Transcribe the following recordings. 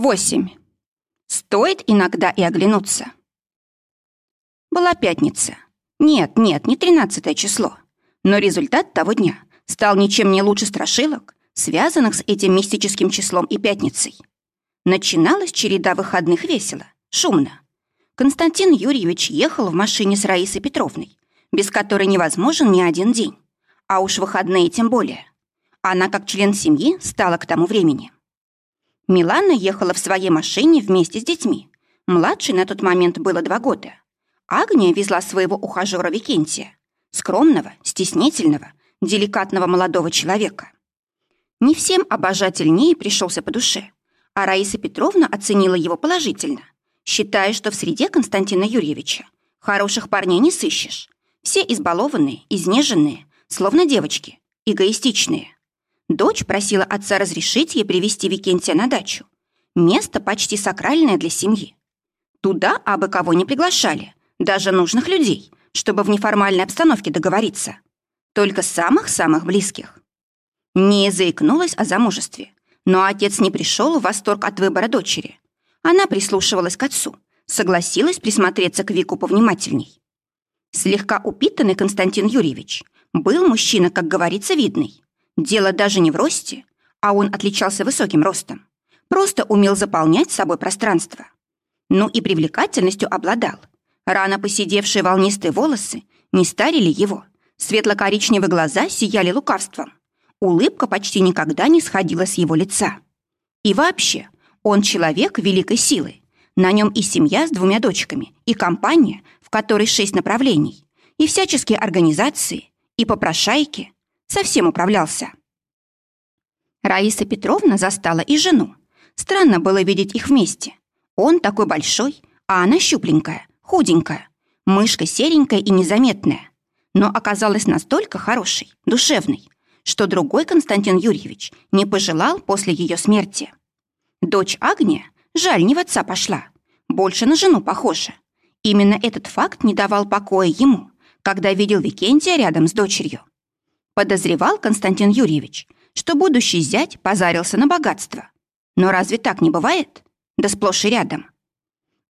Восемь. Стоит иногда и оглянуться. Была пятница. Нет, нет, не тринадцатое число. Но результат того дня стал ничем не лучше страшилок, связанных с этим мистическим числом и пятницей. Начиналась череда выходных весело, шумно. Константин Юрьевич ехал в машине с Раисой Петровной, без которой невозможен ни один день. А уж выходные тем более. Она, как член семьи, стала к тому времени. Милана ехала в своей машине вместе с детьми. Младшей на тот момент было два года. Агния везла своего ухажера Викентия, скромного, стеснительного, деликатного молодого человека. Не всем обожатель Нии пришелся по душе, а Раиса Петровна оценила его положительно, считая, что в среде Константина Юрьевича хороших парней не сыщешь. Все избалованные, изнеженные, словно девочки, эгоистичные. Дочь просила отца разрешить ей привести Викентия на дачу. Место почти сакральное для семьи. Туда абы кого не приглашали, даже нужных людей, чтобы в неформальной обстановке договориться. Только самых-самых близких. Не заикнулась о замужестве, но отец не пришел в восторг от выбора дочери. Она прислушивалась к отцу, согласилась присмотреться к Вику повнимательней. Слегка упитанный Константин Юрьевич был мужчина, как говорится, видный. Дело даже не в росте, а он отличался высоким ростом. Просто умел заполнять собой пространство. Ну и привлекательностью обладал. Рано посидевшие волнистые волосы не старили его. Светло-коричневые глаза сияли лукавством. Улыбка почти никогда не сходила с его лица. И вообще, он человек великой силы. На нем и семья с двумя дочками, и компания, в которой шесть направлений, и всяческие организации, и попрошайки. Совсем управлялся. Раиса Петровна застала и жену. Странно было видеть их вместе. Он такой большой, а она щупленькая, худенькая, мышка серенькая и незаметная. Но оказалась настолько хорошей, душевной, что другой Константин Юрьевич не пожелал после ее смерти. Дочь Агния, жаль, не в отца пошла, больше на жену похожа. Именно этот факт не давал покоя ему, когда видел Викентия рядом с дочерью. Подозревал Константин Юрьевич, что будущий зять позарился на богатство. Но разве так не бывает? Да сплошь и рядом.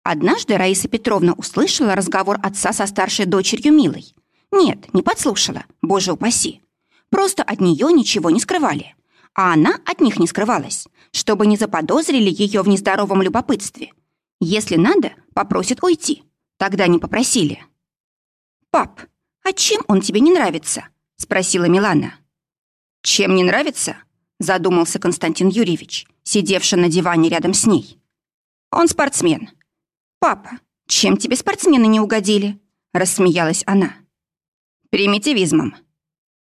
Однажды Раиса Петровна услышала разговор отца со старшей дочерью Милой. Нет, не подслушала, боже упаси. Просто от нее ничего не скрывали. А она от них не скрывалась, чтобы не заподозрили ее в нездоровом любопытстве. Если надо, попросит уйти. Тогда не попросили. «Пап, а чем он тебе не нравится?» — спросила Милана. «Чем не нравится?» — задумался Константин Юрьевич, сидевший на диване рядом с ней. «Он спортсмен». «Папа, чем тебе спортсмены не угодили?» — рассмеялась она. «Примитивизмом»,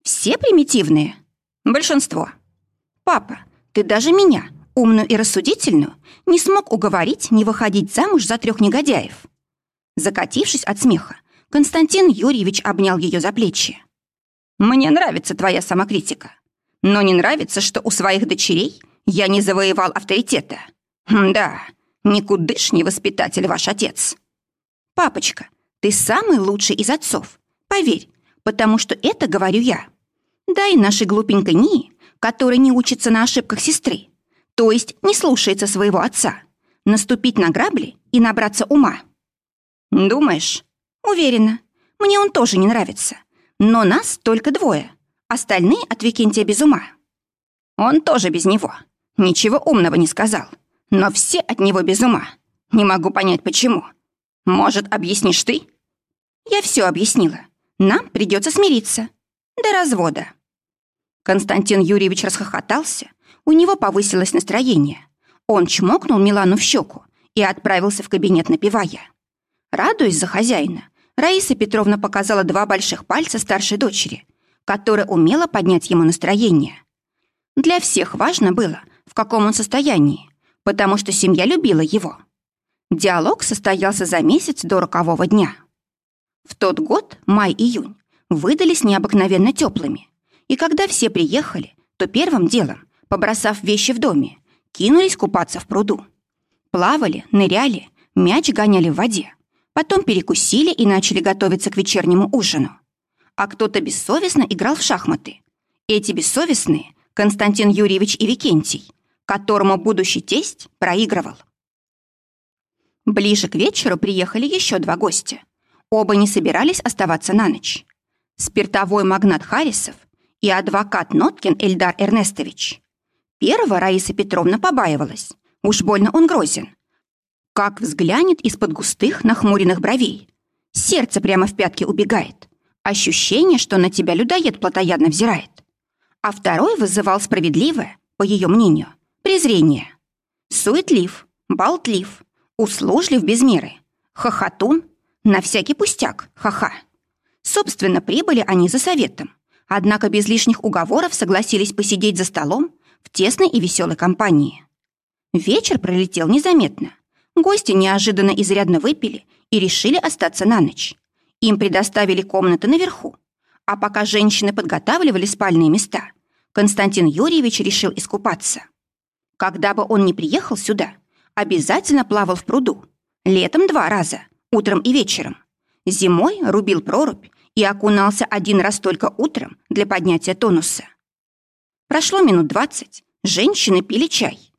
все примитивные? Большинство. Папа, ты даже меня, умную и рассудительную, не смог уговорить не выходить замуж за трех негодяев. Закатившись от смеха, Константин Юрьевич обнял ее за плечи. «Мне нравится твоя самокритика, но не нравится, что у своих дочерей я не завоевал авторитета. Да, никудышний воспитатель ваш отец. Папочка, ты самый лучший из отцов, поверь, потому что это говорю я. Да и нашей глупенькой Нии, которая не учится на ошибках сестры, то есть не слушается своего отца, наступить на грабли и набраться ума. Думаешь? Уверена. Мне он тоже не нравится. Но нас только двое. Остальные от Викентия без ума. Он тоже без него. Ничего умного не сказал. Но все от него без ума. Не могу понять, почему. Может, объяснишь ты? Я все объяснила. Нам придется смириться. До развода». Константин Юрьевич расхохотался. У него повысилось настроение. Он чмокнул Милану в щеку и отправился в кабинет, напевая. Радуясь за хозяина, Раиса Петровна показала два больших пальца старшей дочери, которая умела поднять ему настроение. Для всех важно было, в каком он состоянии, потому что семья любила его. Диалог состоялся за месяц до рокового дня. В тот год, май-июнь, выдались необыкновенно теплыми. И когда все приехали, то первым делом, побросав вещи в доме, кинулись купаться в пруду. Плавали, ныряли, мяч гоняли в воде. Потом перекусили и начали готовиться к вечернему ужину. А кто-то бессовестно играл в шахматы. Эти бессовестные, Константин Юрьевич и Викентий, которому будущий тесть проигрывал. Ближе к вечеру приехали еще два гостя. Оба не собирались оставаться на ночь. Спиртовой магнат Харрисов и адвокат Ноткин Эльдар Эрнестович. Первого Раиса Петровна побаивалась. Уж больно он грозен. Как взглянет из-под густых нахмуренных бровей. Сердце прямо в пятки убегает. Ощущение, что на тебя людоед плотоядно взирает. А второй вызывал справедливое, по ее мнению, презрение. Суетлив, болтлив, услужлив без меры, хохотун, на всякий пустяк, ха-ха. Собственно, прибыли они за советом. Однако без лишних уговоров согласились посидеть за столом в тесной и веселой компании. Вечер пролетел незаметно. Гости неожиданно изрядно выпили и решили остаться на ночь. Им предоставили комнаты наверху. А пока женщины подготавливали спальные места, Константин Юрьевич решил искупаться. Когда бы он ни приехал сюда, обязательно плавал в пруду. Летом два раза, утром и вечером. Зимой рубил прорубь и окунался один раз только утром для поднятия тонуса. Прошло минут двадцать, женщины пили чай.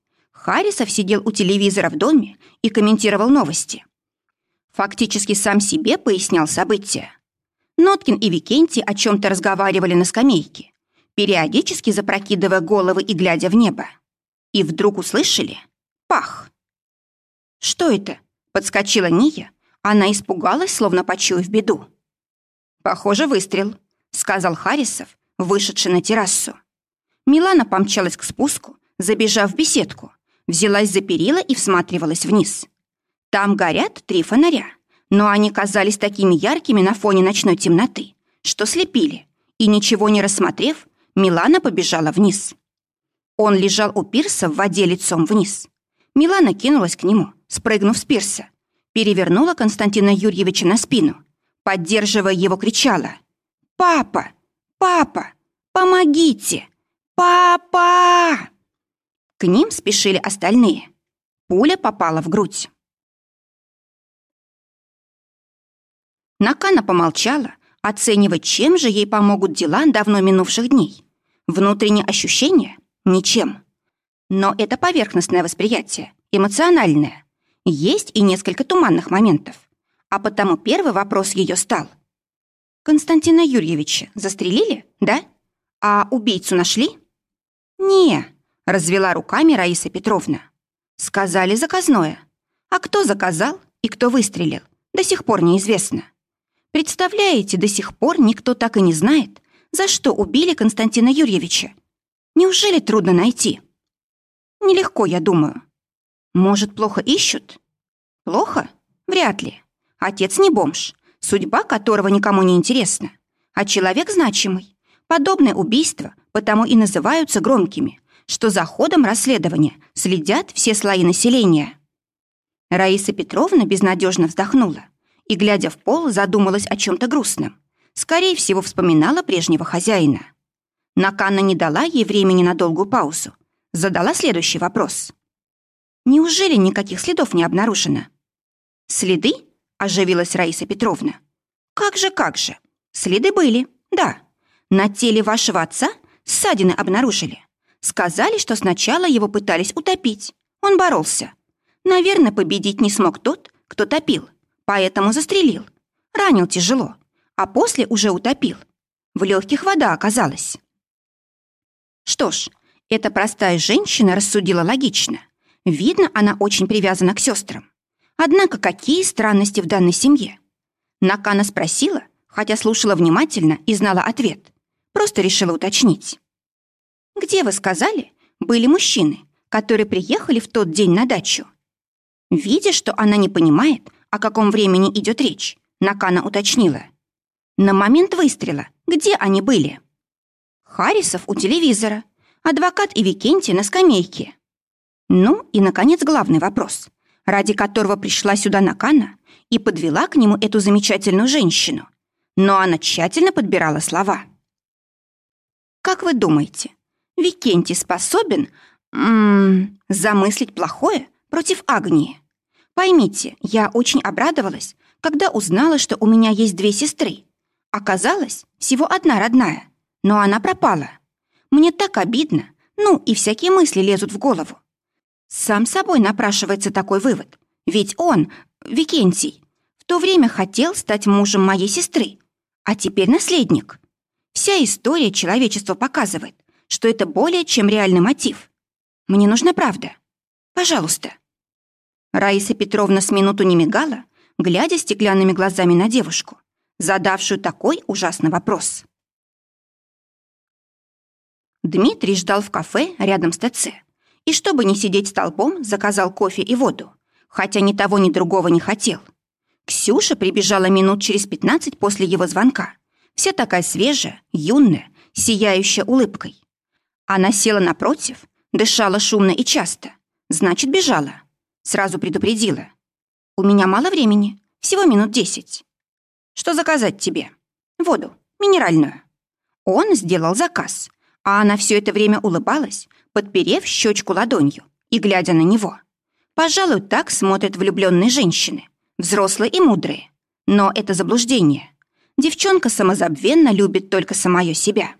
Харрисов сидел у телевизора в доме и комментировал новости. Фактически сам себе пояснял события. Ноткин и Викентий о чем-то разговаривали на скамейке, периодически запрокидывая головы и глядя в небо. И вдруг услышали «пах». «Что это?» — подскочила Ния. Она испугалась, словно почуяв беду. «Похоже, выстрел», — сказал Харрисов, вышедший на террасу. Милана помчалась к спуску, забежав в беседку, взялась за перила и всматривалась вниз. Там горят три фонаря, но они казались такими яркими на фоне ночной темноты, что слепили, и, ничего не рассмотрев, Милана побежала вниз. Он лежал у пирса в воде лицом вниз. Милана кинулась к нему, спрыгнув с пирса, перевернула Константина Юрьевича на спину, поддерживая его, кричала «Папа! Папа! Помогите! Папа!» К ним спешили остальные. Пуля попала в грудь. Накана помолчала, оценивая, чем же ей помогут дела давно минувших дней. Внутреннее ощущение — ничем. Но это поверхностное восприятие, эмоциональное. Есть и несколько туманных моментов. А потому первый вопрос ее стал. «Константина Юрьевича застрелили, да? А убийцу нашли?» «Не», — развела руками Раиса Петровна. «Сказали заказное. А кто заказал и кто выстрелил, до сих пор неизвестно. Представляете, до сих пор никто так и не знает, за что убили Константина Юрьевича. Неужели трудно найти? Нелегко, я думаю. Может, плохо ищут? Плохо? Вряд ли. Отец не бомж, судьба которого никому не интересна, а человек значимый. Подобные убийства потому и называются громкими, что за ходом расследования следят все слои населения. Раиса Петровна безнадежно вздохнула и, глядя в пол, задумалась о чем-то грустном. Скорее всего, вспоминала прежнего хозяина. Наканна не дала ей времени на долгую паузу. Задала следующий вопрос. «Неужели никаких следов не обнаружено?» «Следы?» – оживилась Раиса Петровна. «Как же, как же. Следы были, да. На теле вашего отца ссадины обнаружили. Сказали, что сначала его пытались утопить. Он боролся. Наверное, победить не смог тот, кто топил поэтому застрелил. Ранил тяжело, а после уже утопил. В легких вода оказалась. Что ж, эта простая женщина рассудила логично. Видно, она очень привязана к сестрам. Однако какие странности в данной семье? Накана спросила, хотя слушала внимательно и знала ответ. Просто решила уточнить. «Где, вы сказали, были мужчины, которые приехали в тот день на дачу?» Видя, что она не понимает, о каком времени идет речь, Накана уточнила. На момент выстрела где они были? Харрисов у телевизора, адвокат и Викентий на скамейке. Ну и, наконец, главный вопрос, ради которого пришла сюда Накана и подвела к нему эту замечательную женщину. Но она тщательно подбирала слова. «Как вы думаете, Викентий способен м -м, замыслить плохое против Агнии?» Поймите, я очень обрадовалась, когда узнала, что у меня есть две сестры. Оказалось, всего одна родная, но она пропала. Мне так обидно, ну и всякие мысли лезут в голову. Сам собой напрашивается такой вывод. Ведь он, Викентий, в то время хотел стать мужем моей сестры, а теперь наследник. Вся история человечества показывает, что это более чем реальный мотив. Мне нужна правда. Пожалуйста. Раиса Петровна с минуту не мигала, глядя стеклянными глазами на девушку, задавшую такой ужасный вопрос. Дмитрий ждал в кафе рядом с ТЦ. И чтобы не сидеть столбом, заказал кофе и воду, хотя ни того, ни другого не хотел. Ксюша прибежала минут через пятнадцать после его звонка. Вся такая свежая, юная, сияющая улыбкой. Она села напротив, дышала шумно и часто. Значит, бежала. Сразу предупредила. «У меня мало времени, всего минут десять. Что заказать тебе? Воду, минеральную». Он сделал заказ, а она все это время улыбалась, подперев щечку ладонью и глядя на него. Пожалуй, так смотрят влюбленные женщины, взрослые и мудрые. Но это заблуждение. Девчонка самозабвенно любит только самое себя.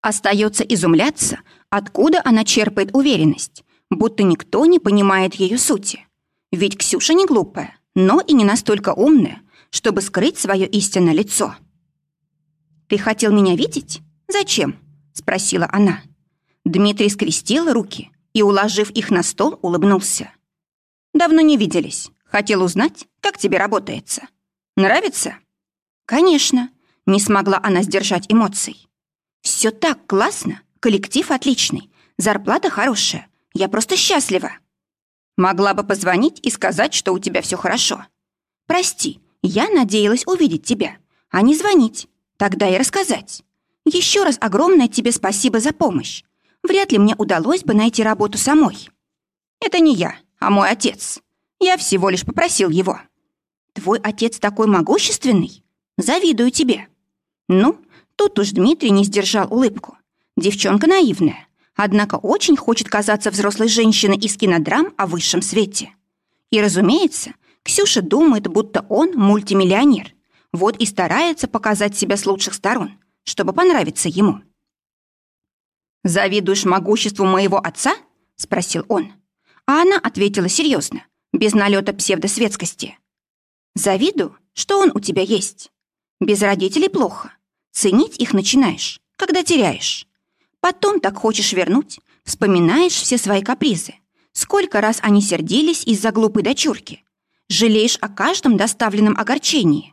Остается изумляться, откуда она черпает уверенность, будто никто не понимает ее сути. Ведь Ксюша не глупая, но и не настолько умная, чтобы скрыть свое истинное лицо. «Ты хотел меня видеть? Зачем?» — спросила она. Дмитрий скрестил руки и, уложив их на стол, улыбнулся. «Давно не виделись. Хотел узнать, как тебе работается. Нравится?» «Конечно», — не смогла она сдержать эмоций. «Все так классно, коллектив отличный, зарплата хорошая, я просто счастлива». «Могла бы позвонить и сказать, что у тебя все хорошо. Прости, я надеялась увидеть тебя, а не звонить, тогда и рассказать. Еще раз огромное тебе спасибо за помощь вряд ли мне удалось бы найти работу самой. Это не я, а мой отец. Я всего лишь попросил его. Твой отец такой могущественный? Завидую тебе. Ну, тут уж Дмитрий не сдержал улыбку. Девчонка наивная, однако очень хочет казаться взрослой женщиной из кинодрам о высшем свете. И, разумеется, Ксюша думает, будто он мультимиллионер. Вот и старается показать себя с лучших сторон, чтобы понравиться ему. «Завидуешь могуществу моего отца?» — спросил он. А она ответила серьезно, без налета псевдосветскости. «Завидую, что он у тебя есть. Без родителей плохо. Ценить их начинаешь, когда теряешь. Потом так хочешь вернуть, вспоминаешь все свои капризы. Сколько раз они сердились из-за глупой дочурки. Жалеешь о каждом доставленном огорчении.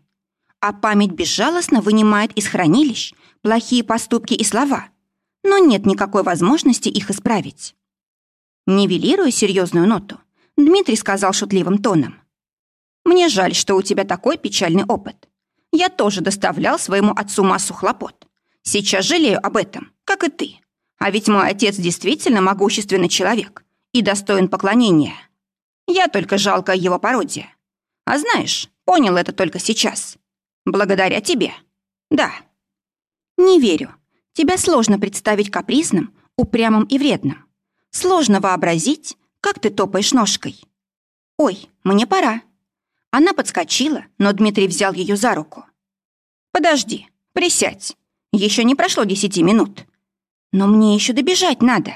А память безжалостно вынимает из хранилищ плохие поступки и слова, но нет никакой возможности их исправить. Нивелируя серьезную ноту, Дмитрий сказал шутливым тоном. «Мне жаль, что у тебя такой печальный опыт. Я тоже доставлял своему отцу массу хлопот. Сейчас жалею об этом, как и ты. А ведь мой отец действительно могущественный человек и достоин поклонения. Я только жалкая его пародия. А знаешь, понял это только сейчас. Благодаря тебе. Да. Не верю, Тебя сложно представить капризным, упрямым и вредным. Сложно вообразить, как ты топаешь ножкой. «Ой, мне пора». Она подскочила, но Дмитрий взял ее за руку. «Подожди, присядь. Еще не прошло десяти минут. Но мне еще добежать надо».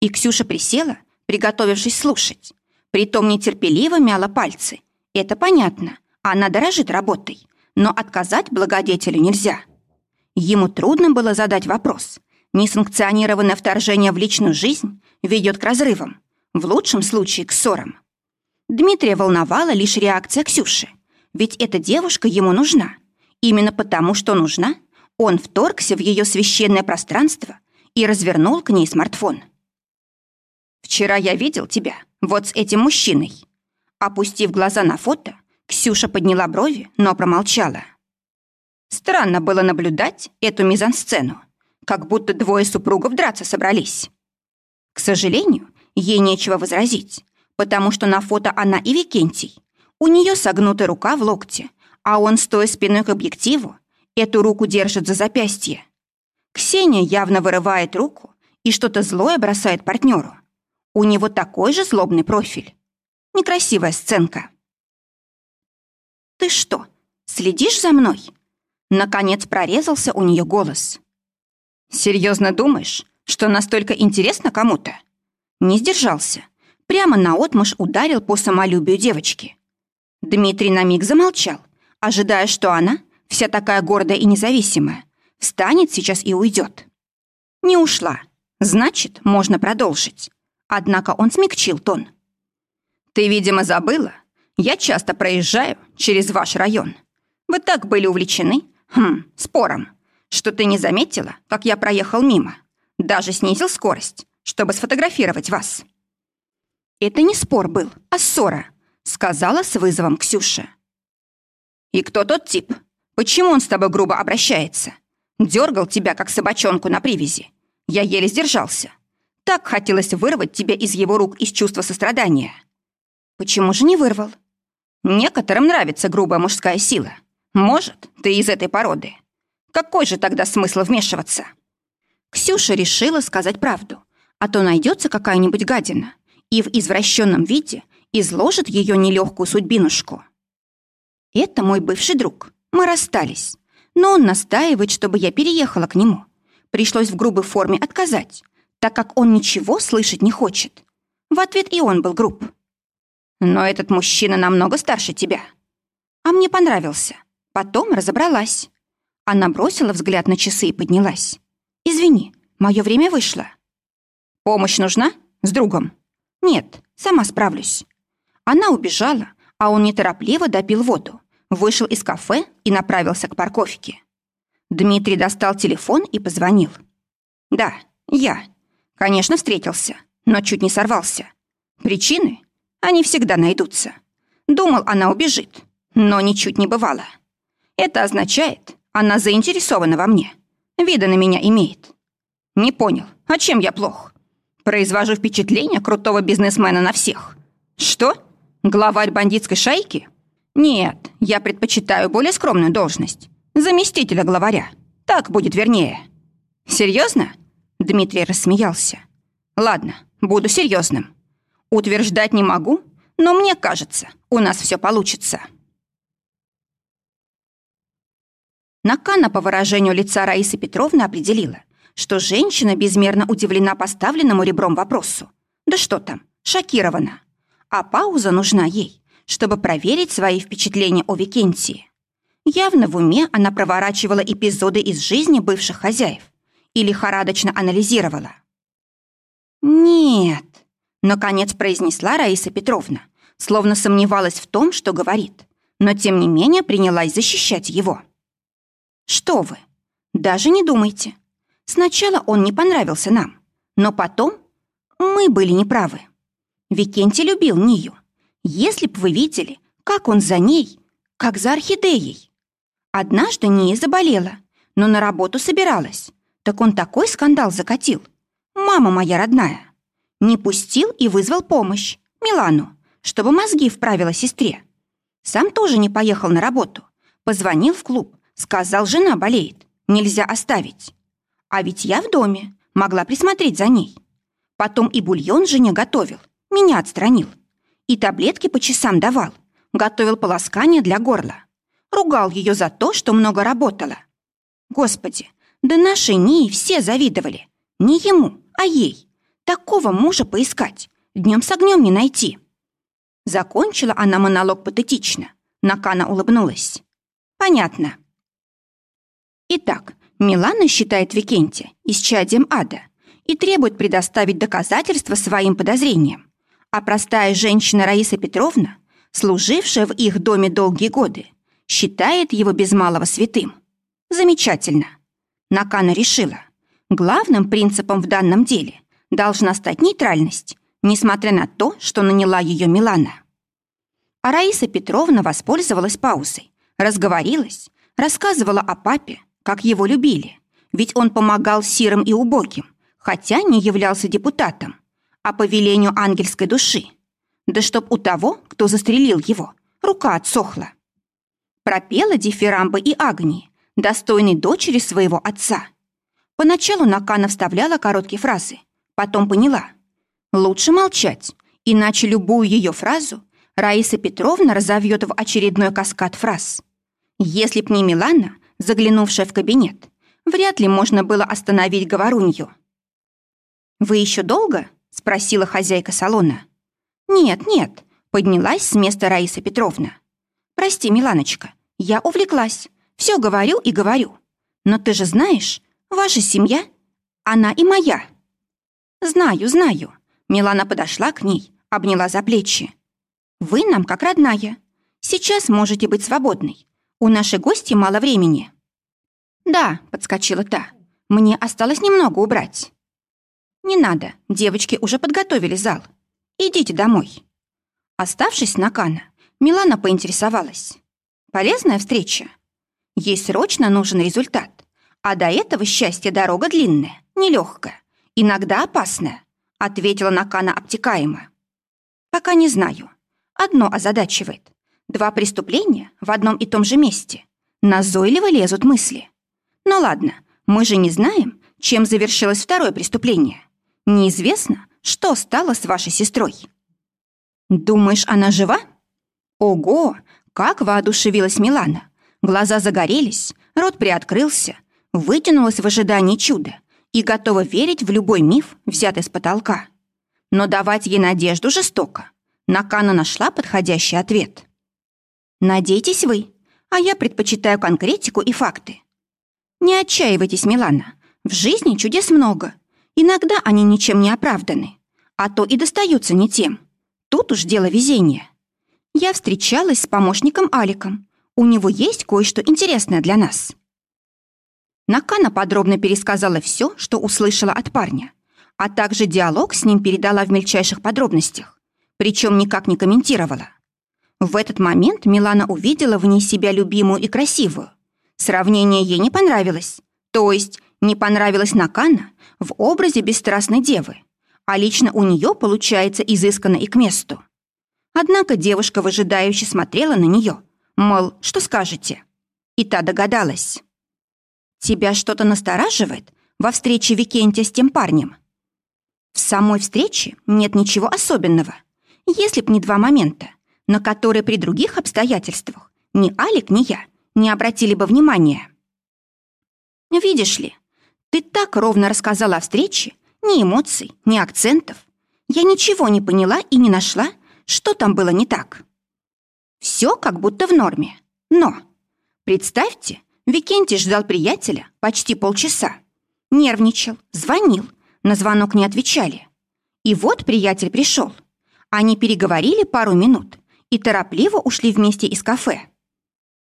И Ксюша присела, приготовившись слушать. Притом нетерпеливо мяла пальцы. Это понятно, она дорожит работой, но отказать благодетелю нельзя. Ему трудно было задать вопрос. Несанкционированное вторжение в личную жизнь ведет к разрывам, в лучшем случае к ссорам. Дмитрия волновала лишь реакция Ксюши, ведь эта девушка ему нужна. Именно потому, что нужна, он вторгся в ее священное пространство и развернул к ней смартфон. «Вчера я видел тебя вот с этим мужчиной». Опустив глаза на фото, Ксюша подняла брови, но промолчала. Странно было наблюдать эту мизансцену, как будто двое супругов драться собрались. К сожалению, ей нечего возразить, потому что на фото она и Викентий. У нее согнута рука в локте, а он, стоя спиной к объективу, эту руку держит за запястье. Ксения явно вырывает руку и что-то злое бросает партнеру. У него такой же злобный профиль. Некрасивая сценка. «Ты что, следишь за мной?» Наконец прорезался у нее голос. «Серьезно думаешь, что настолько интересно кому-то?» Не сдержался. Прямо наотмашь ударил по самолюбию девочки. Дмитрий на миг замолчал, ожидая, что она, вся такая гордая и независимая, встанет сейчас и уйдет. Не ушла. Значит, можно продолжить. Однако он смягчил тон. «Ты, видимо, забыла. Я часто проезжаю через ваш район. Вы так были увлечены, хм, спором, что ты не заметила, как я проехал мимо. Даже снизил скорость, чтобы сфотографировать вас». «Это не спор был, а ссора», — сказала с вызовом Ксюша. «И кто тот тип? Почему он с тобой грубо обращается? Дергал тебя, как собачонку на привязи. Я еле сдержался. Так хотелось вырвать тебя из его рук из чувства сострадания. Почему же не вырвал? Некоторым нравится грубая мужская сила. Может, ты из этой породы. Какой же тогда смысл вмешиваться? Ксюша решила сказать правду, а то найдется какая-нибудь гадина и в извращенном виде изложит ее нелегкую судьбинушку. Это мой бывший друг. Мы расстались. Но он настаивает, чтобы я переехала к нему. Пришлось в грубой форме отказать, так как он ничего слышать не хочет. В ответ и он был груб. Но этот мужчина намного старше тебя. А мне понравился. Потом разобралась. Она бросила взгляд на часы и поднялась. «Извини, мое время вышло». «Помощь нужна? С другом?» «Нет, сама справлюсь». Она убежала, а он неторопливо допил воду, вышел из кафе и направился к парковке. Дмитрий достал телефон и позвонил. «Да, я. Конечно, встретился, но чуть не сорвался. Причины? Они всегда найдутся. Думал, она убежит, но ничуть не бывало. Это означает, она заинтересована во мне. Вида на меня имеет. Не понял, а чем я плох? Произвожу впечатление крутого бизнесмена на всех. Что? Главарь бандитской шайки? Нет, я предпочитаю более скромную должность. Заместителя главаря. Так будет вернее. Серьезно? Дмитрий рассмеялся. Ладно, буду серьезным. Утверждать не могу, но мне кажется, у нас все получится. Накана по выражению лица Раисы Петровны определила, что женщина безмерно удивлена поставленному ребром вопросу. Да что там, шокирована. А пауза нужна ей, чтобы проверить свои впечатления о Викентии. Явно в уме она проворачивала эпизоды из жизни бывших хозяев и лихорадочно анализировала. «Нет», — наконец произнесла Раиса Петровна, словно сомневалась в том, что говорит, но тем не менее принялась защищать его. Что вы? Даже не думайте. Сначала он не понравился нам, но потом мы были неправы. Викентий любил Нию. Если б вы видели, как он за ней, как за орхидеей. Однажды Ния заболела, но на работу собиралась. Так он такой скандал закатил. Мама моя родная. Не пустил и вызвал помощь, Милану, чтобы мозги вправила сестре. Сам тоже не поехал на работу. Позвонил в клуб, Сказал, жена болеет, нельзя оставить. А ведь я в доме, могла присмотреть за ней. Потом и бульон жене готовил, меня отстранил. И таблетки по часам давал, готовил полоскание для горла. Ругал ее за то, что много работала. Господи, да нашей Нии все завидовали. Не ему, а ей. Такого мужа поискать, днем с огнем не найти. Закончила она монолог патетично. Накана улыбнулась. Понятно. Итак, Милана считает Викентия исчадием ада и требует предоставить доказательства своим подозрениям. А простая женщина Раиса Петровна, служившая в их доме долгие годы, считает его без малого святым. Замечательно. Накана решила, главным принципом в данном деле должна стать нейтральность, несмотря на то, что наняла ее Милана. А Раиса Петровна воспользовалась паузой, разговорилась, рассказывала о папе, как его любили, ведь он помогал сирым и убогим, хотя не являлся депутатом, а по велению ангельской души. Да чтоб у того, кто застрелил его, рука отсохла. Пропела дифирамбы и Агнии, достойной дочери своего отца. Поначалу Накана вставляла короткие фразы, потом поняла. Лучше молчать, иначе любую ее фразу Раиса Петровна разовьет в очередной каскад фраз. Если б не Милана, заглянувшая в кабинет, вряд ли можно было остановить говорунью. «Вы еще долго?» — спросила хозяйка салона. «Нет, нет», — поднялась с места Раиса Петровна. «Прости, Миланочка, я увлеклась. Все говорю и говорю. Но ты же знаешь, ваша семья, она и моя». «Знаю, знаю». Милана подошла к ней, обняла за плечи. «Вы нам как родная. Сейчас можете быть свободной. У нашей гости мало времени». «Да», — подскочила та, — «мне осталось немного убрать». «Не надо, девочки уже подготовили зал. Идите домой». Оставшись на Кана, Милана поинтересовалась. «Полезная встреча? Ей срочно нужен результат, а до этого счастье дорога длинная, нелегкая, иногда опасная», ответила Накана обтекаемо. «Пока не знаю. Одно озадачивает. Два преступления в одном и том же месте. Назойливо лезут мысли. Но ладно, мы же не знаем, чем завершилось второе преступление. Неизвестно, что стало с вашей сестрой. Думаешь, она жива? Ого, как воодушевилась Милана. Глаза загорелись, рот приоткрылся, вытянулась в ожидании чуда и готова верить в любой миф, взятый с потолка. Но давать ей надежду жестоко. Накана нашла подходящий ответ. «Надейтесь вы, а я предпочитаю конкретику и факты. Не отчаивайтесь, Милана, в жизни чудес много. Иногда они ничем не оправданы, а то и достаются не тем. Тут уж дело везения. Я встречалась с помощником Аликом. У него есть кое-что интересное для нас». Накана подробно пересказала все, что услышала от парня, а также диалог с ним передала в мельчайших подробностях, причем никак не комментировала. В этот момент Милана увидела в ней себя любимую и красивую. Сравнение ей не понравилось. То есть не понравилось Накана в образе бесстрастной девы, а лично у нее получается изысканно и к месту. Однако девушка выжидающе смотрела на нее, мол, что скажете? И та догадалась. «Тебя что-то настораживает во встрече Викентия с тем парнем?» В самой встрече нет ничего особенного, если б не два момента, на которые при других обстоятельствах ни Алик, ни я не обратили бы внимания. «Видишь ли, ты так ровно рассказала о встрече, ни эмоций, ни акцентов. Я ничего не поняла и не нашла, что там было не так. Все как будто в норме. Но, представьте, Викентий ждал приятеля почти полчаса. Нервничал, звонил, на звонок не отвечали. И вот приятель пришел. Они переговорили пару минут и торопливо ушли вместе из кафе.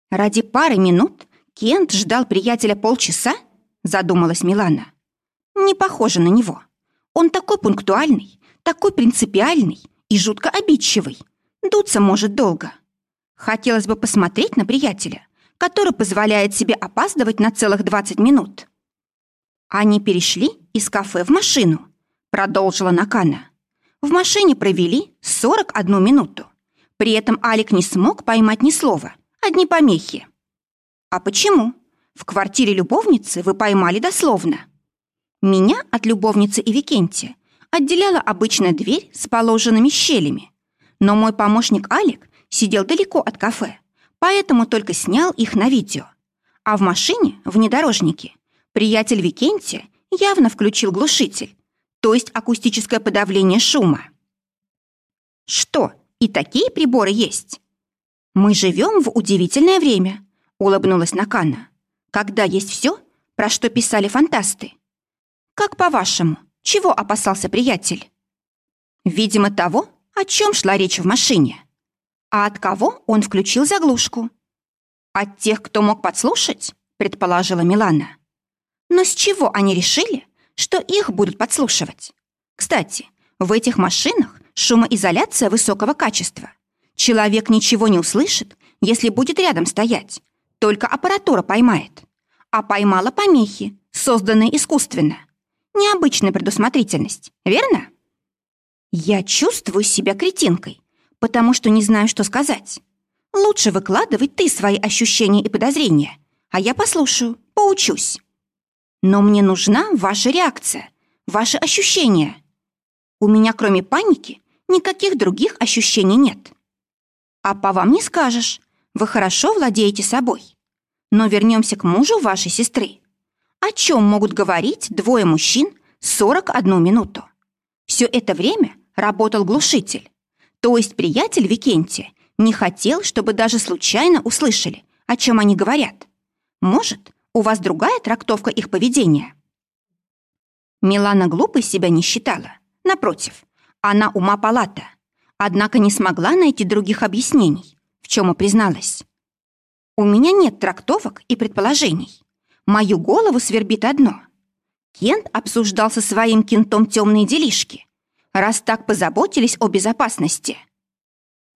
Ради пары минут Кент ждал приятеля полчаса, задумалась Милана. Не похоже на него. Он такой пунктуальный, такой принципиальный и жутко обидчивый. Дуться может долго. Хотелось бы посмотреть на приятеля, который позволяет себе опаздывать на целых 20 минут. Они перешли из кафе в машину, продолжила Накана. В машине провели 41 минуту. При этом Алик не смог поймать ни слова, одни помехи. А почему? В квартире любовницы вы поймали дословно. Меня от любовницы и Викентия отделяла обычная дверь с положенными щелями. Но мой помощник Алик сидел далеко от кафе, поэтому только снял их на видео. А в машине, внедорожнике, приятель Викентия явно включил глушитель, то есть акустическое подавление шума. Что, и такие приборы есть? Мы живем в удивительное время, улыбнулась Накана, когда есть все, про что писали фантасты. Как по-вашему, чего опасался приятель? Видимо, того, о чем шла речь в машине. А от кого он включил заглушку? От тех, кто мог подслушать, предположила Милана. Но с чего они решили, что их будут подслушивать? Кстати, в этих машинах шумоизоляция высокого качества. Человек ничего не услышит, если будет рядом стоять. Только аппаратура поймает. А поймала помехи, созданные искусственно. Необычная предусмотрительность, верно? Я чувствую себя кретинкой, потому что не знаю, что сказать. Лучше выкладывай ты свои ощущения и подозрения, а я послушаю, поучусь. Но мне нужна ваша реакция, ваши ощущения. У меня, кроме паники, никаких других ощущений нет. А по вам не скажешь. Вы хорошо владеете собой. Но вернемся к мужу вашей сестры. О чем могут говорить двое мужчин 41 минуту? Все это время работал глушитель. То есть приятель Викентия не хотел, чтобы даже случайно услышали, о чем они говорят. Может, у вас другая трактовка их поведения? Милана глупой себя не считала. Напротив, она ума палата. Однако не смогла найти других объяснений, в чем и призналась. У меня нет трактовок и предположений. Мою голову свербит одно. Кент обсуждал со своим кентом темные делишки, раз так позаботились о безопасности.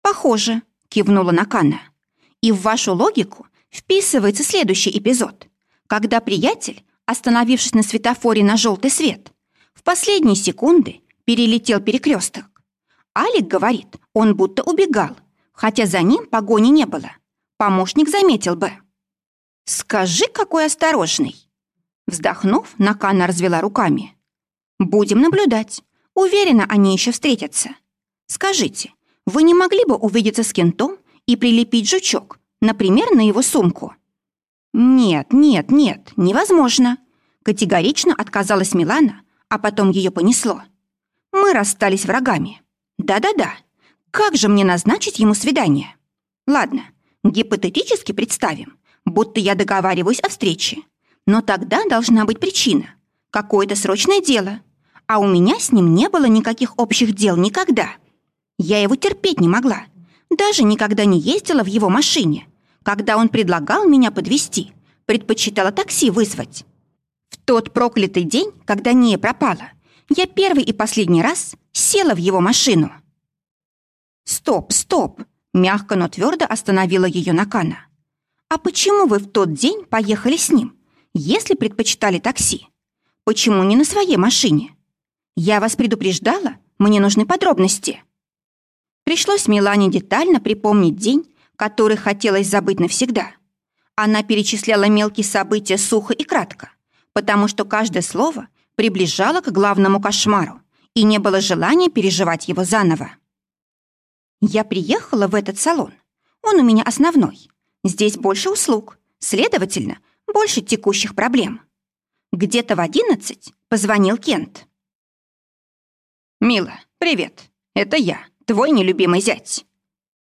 «Похоже», — кивнула Накана. «И в вашу логику вписывается следующий эпизод, когда приятель остановившись на светофоре на желтый свет, в последние секунды перелетел перекресток. Алик говорит, он будто убегал, хотя за ним погони не было. Помощник заметил бы. «Скажи, какой осторожный!» Вздохнув, Накана развела руками. «Будем наблюдать. Уверена, они еще встретятся. Скажите, вы не могли бы увидеться с кентом и прилепить жучок, например, на его сумку?» «Нет, нет, нет, невозможно!» Категорично отказалась Милана, а потом ее понесло. «Мы расстались врагами. Да-да-да. Как же мне назначить ему свидание? Ладно, гипотетически представим, будто я договариваюсь о встрече. Но тогда должна быть причина. Какое-то срочное дело. А у меня с ним не было никаких общих дел никогда. Я его терпеть не могла. Даже никогда не ездила в его машине. Когда он предлагал меня подвести, предпочитала такси вызвать. В тот проклятый день, когда Ния пропала, я первый и последний раз села в его машину. «Стоп, стоп!» — мягко, но твердо остановила ее Накана. «А почему вы в тот день поехали с ним, если предпочитали такси? Почему не на своей машине? Я вас предупреждала, мне нужны подробности». Пришлось Милане детально припомнить день, который хотелось забыть навсегда. Она перечисляла мелкие события сухо и кратко, потому что каждое слово приближало к главному кошмару, и не было желания переживать его заново. Я приехала в этот салон. Он у меня основной. Здесь больше услуг, следовательно, больше текущих проблем. Где-то в одиннадцать позвонил Кент. «Мила, привет. Это я, твой нелюбимый зять».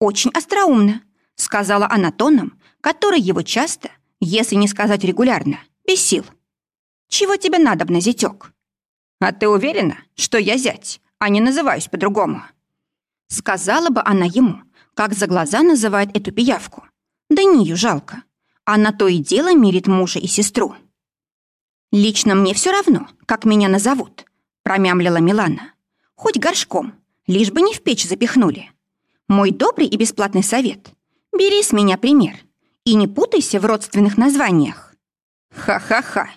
«Очень остроумно», — сказала она тоном, который его часто, если не сказать регулярно, бесил. «Чего тебе надобно, зятёк?» «А ты уверена, что я зять, а не называюсь по-другому?» Сказала бы она ему, как за глаза называет эту пиявку. Да Нию жалко. Она то и дело мирит мужа и сестру. «Лично мне все равно, как меня назовут», — промямлила Милана. «Хоть горшком, лишь бы не в печь запихнули. Мой добрый и бесплатный совет. Бери с меня пример и не путайся в родственных названиях». «Ха-ха-ха»,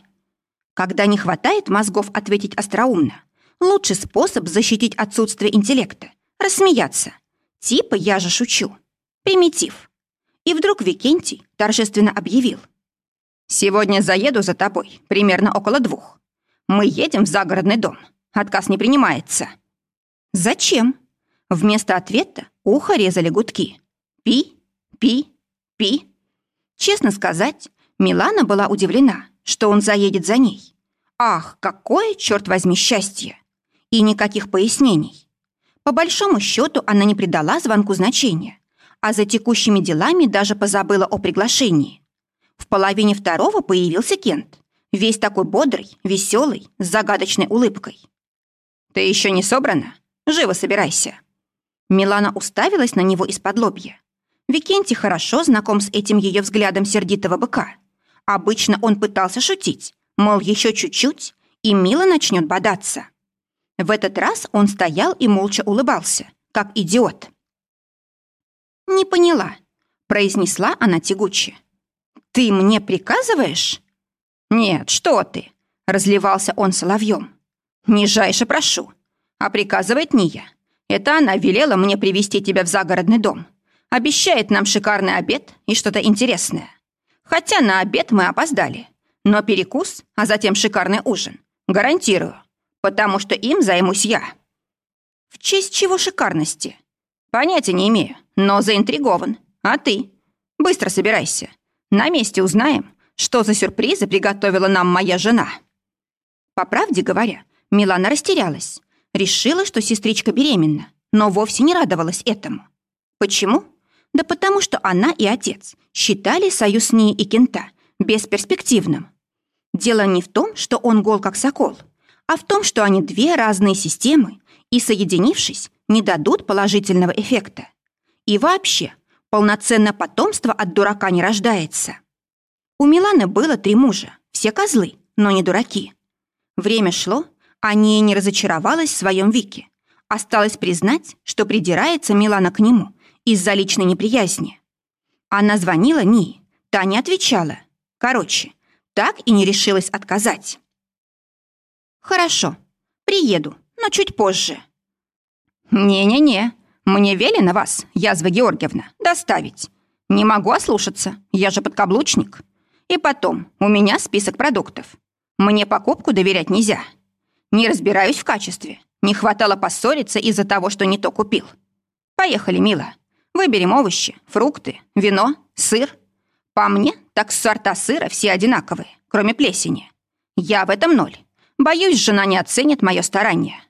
когда не хватает мозгов ответить остроумно, лучший способ защитить отсутствие интеллекта — рассмеяться. Типа «я же шучу». Примитив. И вдруг Викентий торжественно объявил. «Сегодня заеду за тобой, примерно около двух. Мы едем в загородный дом. Отказ не принимается». «Зачем?» Вместо ответа ухо резали гудки. «Пи, пи, пи». Честно сказать, Милана была удивлена, что он заедет за ней. Ах, какое, черт возьми, счастье! И никаких пояснений. По большому счету она не придала звонку значения, а за текущими делами даже позабыла о приглашении. В половине второго появился Кент, весь такой бодрый, веселый, с загадочной улыбкой. «Ты еще не собрана? Живо собирайся!» Милана уставилась на него из-под лобья. Викентий хорошо знаком с этим ее взглядом сердитого быка – Обычно он пытался шутить, мол, еще чуть-чуть, и Мила начнет бодаться. В этот раз он стоял и молча улыбался, как идиот. «Не поняла», — произнесла она тягуче. «Ты мне приказываешь?» «Нет, что ты!» — разливался он соловьем. «Нижайше прошу. А приказывает не я. Это она велела мне привести тебя в загородный дом. Обещает нам шикарный обед и что-то интересное. Хотя на обед мы опоздали. Но перекус, а затем шикарный ужин, гарантирую, потому что им займусь я. В честь чего шикарности? Понятия не имею, но заинтригован. А ты? Быстро собирайся. На месте узнаем, что за сюрпризы приготовила нам моя жена. По правде говоря, Милана растерялась. Решила, что сестричка беременна. но вовсе не радовалась этому. Почему? Да потому что она и отец считали союз ней и Кента бесперспективным. Дело не в том, что он гол как сокол, а в том, что они две разные системы и, соединившись, не дадут положительного эффекта. И вообще, полноценное потомство от дурака не рождается. У Миланы было три мужа, все козлы, но не дураки. Время шло, а Ния не разочаровалась в своем Вике. Осталось признать, что придирается Милана к нему из-за личной неприязни. Она звонила Нии, та не отвечала. Короче, так и не решилась отказать. «Хорошо, приеду, но чуть позже». «Не-не-не, мне велено вас, язва Георгиевна, доставить. Не могу ослушаться, я же подкаблучник. И потом, у меня список продуктов. Мне покупку доверять нельзя. Не разбираюсь в качестве. Не хватало поссориться из-за того, что не то купил. Поехали, мила. Выберем овощи, фрукты, вино, сыр. По мне, так сорта сыра все одинаковые, кроме плесени. Я в этом ноль. Боюсь, жена не оценит мое старание.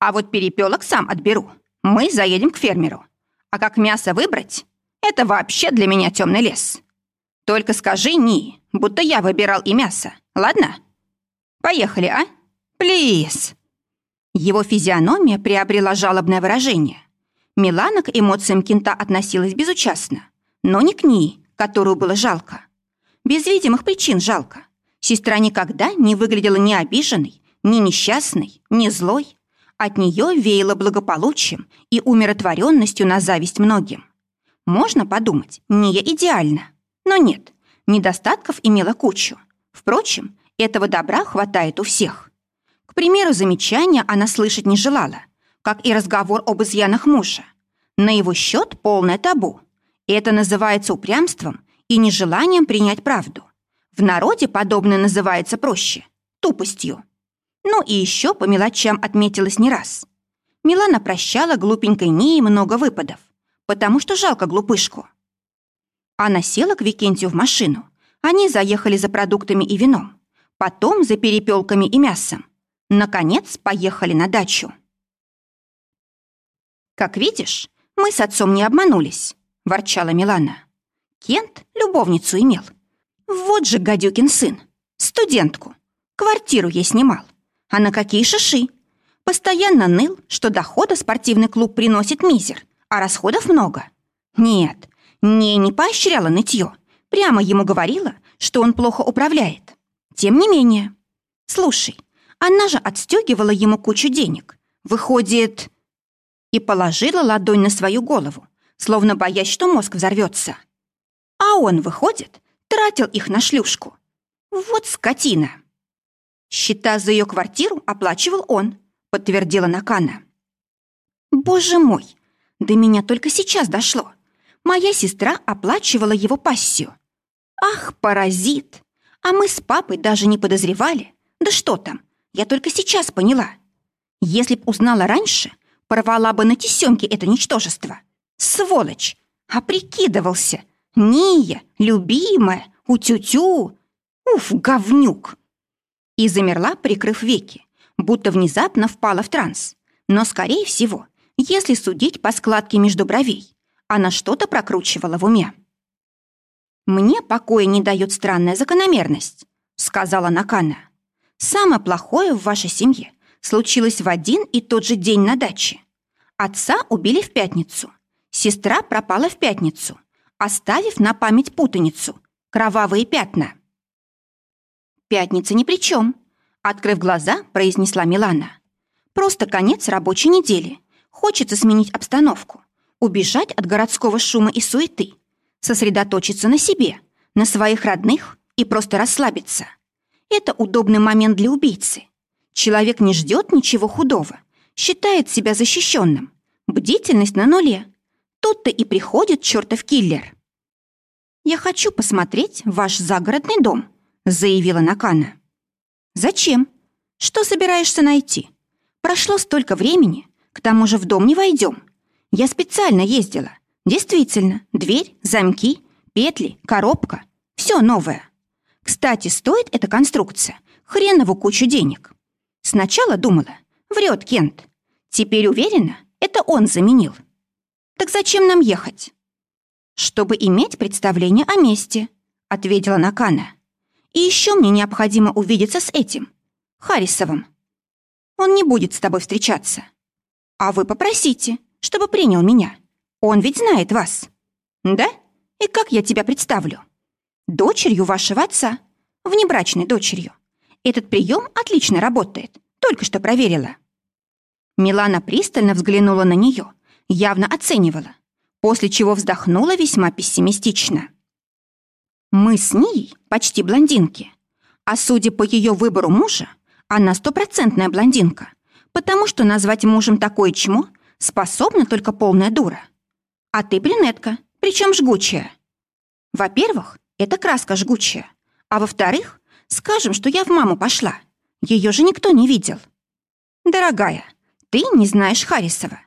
А вот перепелок сам отберу. Мы заедем к фермеру. А как мясо выбрать? Это вообще для меня темный лес. Только скажи Ни, будто я выбирал и мясо, ладно? Поехали, а? Плиз. Его физиономия приобрела жалобное выражение. Милана к эмоциям Кента относилась безучастно, но не к ней, которую было жалко. Без видимых причин жалко. Сестра никогда не выглядела ни обиженной, ни несчастной, ни злой. От нее веяло благополучием и умиротворенностью на зависть многим. Можно подумать, не я идеально. Но нет, недостатков имела кучу. Впрочем, этого добра хватает у всех. К примеру, замечания она слышать не желала – как и разговор об изъянах мужа. На его счет полное табу. Это называется упрямством и нежеланием принять правду. В народе подобное называется проще – тупостью. Ну и еще по мелочам отметилась не раз. Милана прощала глупенькой Нии много выпадов, потому что жалко глупышку. Она села к Викентию в машину. Они заехали за продуктами и вином. Потом за перепелками и мясом. Наконец, поехали на дачу. «Как видишь, мы с отцом не обманулись», — ворчала Милана. «Кент любовницу имел. Вот же гадюкин сын, студентку. Квартиру ей снимал. А на какие шиши? Постоянно ныл, что дохода спортивный клуб приносит мизер, а расходов много. Нет, не, не поощряла нытье. Прямо ему говорила, что он плохо управляет. Тем не менее. Слушай, она же отстегивала ему кучу денег. Выходит, и положила ладонь на свою голову, словно боясь, что мозг взорвется. А он, выходит, тратил их на шлюшку. Вот скотина. Счета за ее квартиру оплачивал он, подтвердила Накана. Боже мой, до меня только сейчас дошло. Моя сестра оплачивала его пассию. Ах, паразит! А мы с папой даже не подозревали. Да что там, я только сейчас поняла. Если б узнала раньше, Порвала бы на тесемке это ничтожество. Сволочь! А прикидывался. Ния, любимая, утю-тю. Уф, говнюк! И замерла, прикрыв веки, будто внезапно впала в транс. Но, скорее всего, если судить по складке между бровей, она что-то прокручивала в уме. «Мне покоя не дает странная закономерность», — сказала Накана. «Самое плохое в вашей семье случилось в один и тот же день на даче. Отца убили в пятницу. Сестра пропала в пятницу, оставив на память путаницу, кровавые пятна. «Пятница ни при чем», — открыв глаза, произнесла Милана. «Просто конец рабочей недели. Хочется сменить обстановку, убежать от городского шума и суеты, сосредоточиться на себе, на своих родных и просто расслабиться. Это удобный момент для убийцы. Человек не ждет ничего худого, считает себя защищенным. Бдительность на нуле. Тут-то и приходит чертов киллер. «Я хочу посмотреть ваш загородный дом», — заявила Накана. «Зачем? Что собираешься найти? Прошло столько времени, к тому же в дом не войдем. Я специально ездила. Действительно, дверь, замки, петли, коробка — все новое. Кстати, стоит эта конструкция хренову кучу денег. Сначала думала, врет Кент. Теперь уверена, Это он заменил. Так зачем нам ехать? Чтобы иметь представление о месте, ответила Накана. И еще мне необходимо увидеться с этим, Харрисовым. Он не будет с тобой встречаться. А вы попросите, чтобы принял меня. Он ведь знает вас. Да? И как я тебя представлю? Дочерью вашего отца, внебрачной дочерью. Этот прием отлично работает, только что проверила. Милана пристально взглянула на нее, явно оценивала, после чего вздохнула весьма пессимистично. Мы с ней почти блондинки, а судя по ее выбору мужа, она стопроцентная блондинка, потому что назвать мужем такое чмо способна только полная дура. А ты брюнетка, причем жгучая. Во-первых, это краска жгучая, а во-вторых, скажем, что я в маму пошла. Ее же никто не видел. Дорогая, ты не знаешь Харрисова.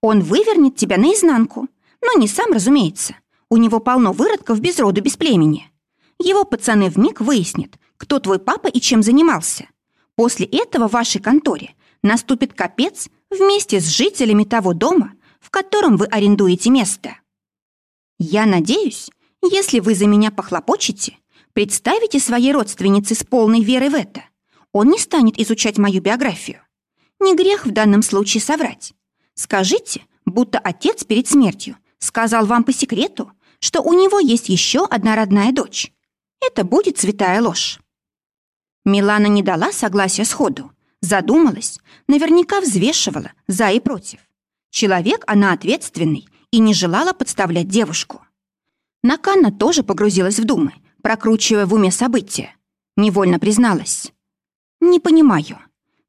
Он вывернет тебя наизнанку, но не сам, разумеется. У него полно выродков без роду, без племени. Его пацаны вмиг выяснят, кто твой папа и чем занимался. После этого в вашей конторе наступит капец вместе с жителями того дома, в котором вы арендуете место. Я надеюсь, если вы за меня похлопочете, представите своей родственнице с полной верой в это. Он не станет изучать мою биографию. Не грех в данном случае соврать. Скажите, будто отец перед смертью сказал вам по секрету, что у него есть еще одна родная дочь. Это будет святая ложь. Милана не дала согласия сходу, задумалась, наверняка взвешивала за и против. Человек она ответственный и не желала подставлять девушку. Наканна тоже погрузилась в думы, прокручивая в уме события. Невольно призналась. «Не понимаю.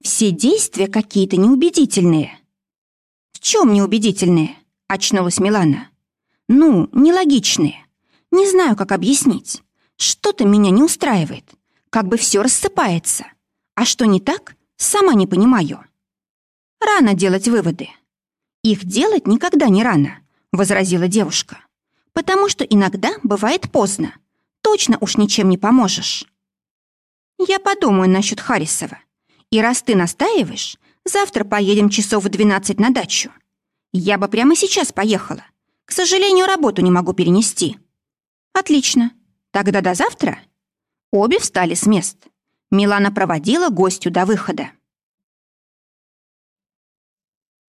Все действия какие-то неубедительные». «В чем неубедительные?» — очнулась Милана. «Ну, нелогичные. Не знаю, как объяснить. Что-то меня не устраивает. Как бы все рассыпается. А что не так, сама не понимаю». «Рано делать выводы». «Их делать никогда не рано», — возразила девушка. «Потому что иногда бывает поздно. Точно уж ничем не поможешь». «Я подумаю насчет Харрисова. И раз ты настаиваешь, завтра поедем часов в двенадцать на дачу. Я бы прямо сейчас поехала. К сожалению, работу не могу перенести». «Отлично. Тогда до завтра?» Обе встали с мест. Милана проводила гостю до выхода.